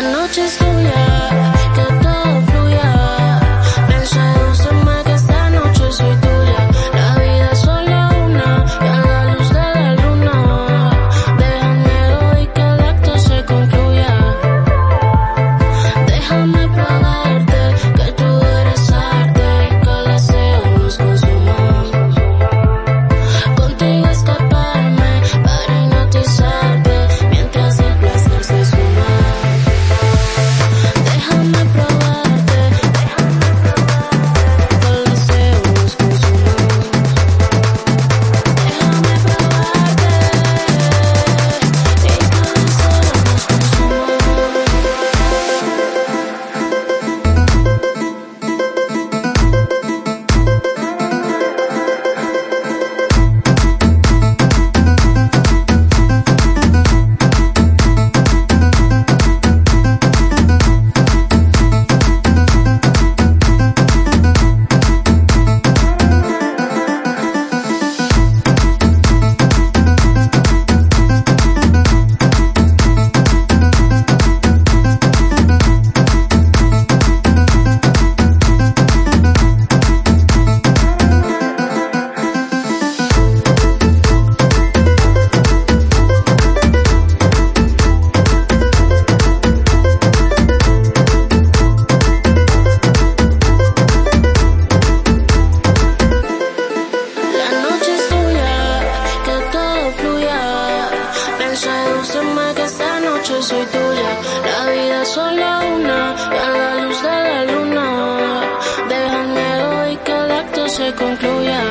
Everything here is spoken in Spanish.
La noche es. La vida es solo una, a la luz de la luna. Déjame hoy que el acto se concluya.